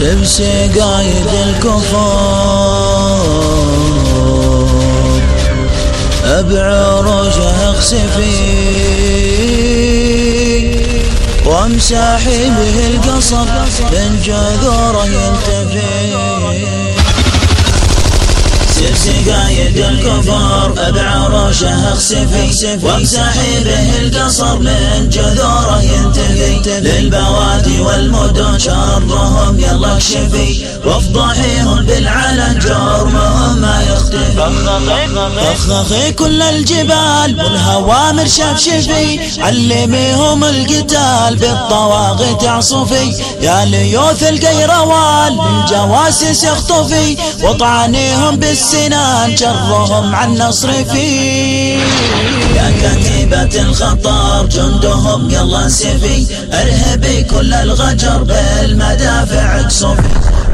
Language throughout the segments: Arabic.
سبسي قايد الكفار. بعروجه أخسفي وامسحي به القصب من جذوره ينتفي. سقايد الكفار بعروشه أخسفي وامسحي به القصر من جذوره ينتهي للبوادي والمدن شرهم يلا اكشفي وافضحيهم بالعلن جرمهم ما يختفي فخخي كل الجبال والهوامر شفشفي علميهم القتال بالطواغيت اعصفي يا ليوث القيروان للجواسس اخطفي وطعنيهم بالسنان جرهم عن نصر في. يا كتيبة الخطر جندهم يلا سفي ارهبي الغجر بالمدافع اقصفي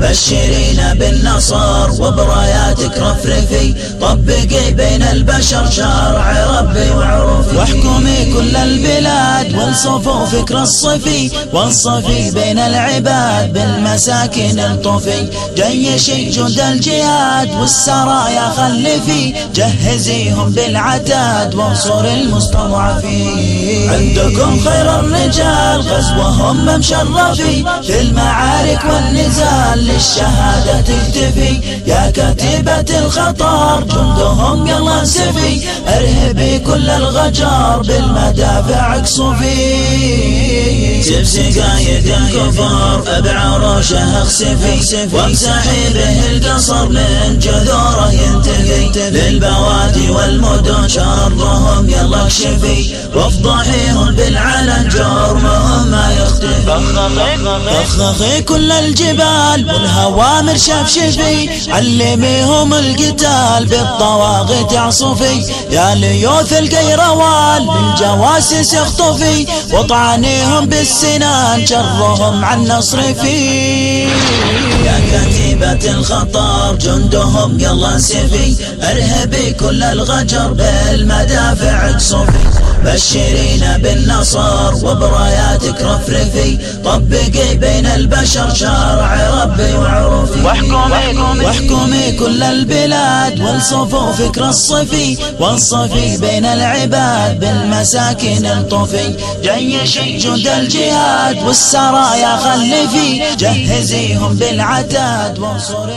بشرينا بالنصر وبراياتك رفرفي. طبقي بين البشر شرع ربي وعروفي واحكمي كل البلاد والصفوفك رصفي والصفي بين العباد بالمساكن الطفي. جيشي جند الجهاد والسرايا خلفي. جهزيهم بالعتاد وانصر المستضعفين. عندكم خير الرجال غزوهم مشرفي في المعارك والنزال للشهادة تكتفي. يا كتيبة الخطر جندهم يلا سفي ارهبي كل الغجر بالمدافع اقصفي سب قايد الكفار بعروشه اخسفي. وامسحي به القصر من جذوره ينتهي. للبوادي والمدن شرهم يلا اكشفي وافضحيهم بالعلن جرمهم ما يختفي. فخخي كل الجبال والهوامر شفشفي علميهم القتال بالطواغيت اعصفي يا ليوث القيروان للجواسس اخطفي وطعنيهم بالسنان شرهم عن نصر في يا كتيبة الخطر جندهم يلا سفي ارهبي كل الغجر بالمدافع اقصفي بشرينا بالنصر وبراياتك رفرفي. طبقي بين البشر شرع ربي وعروفي. واحكمي, كل البلاد والصفوفك رصفي والصفي بين العباد بالمساكن الطفي. جيشي جند الجهاد والسرايا خلفي. جهزيهم بالعتاد وانصر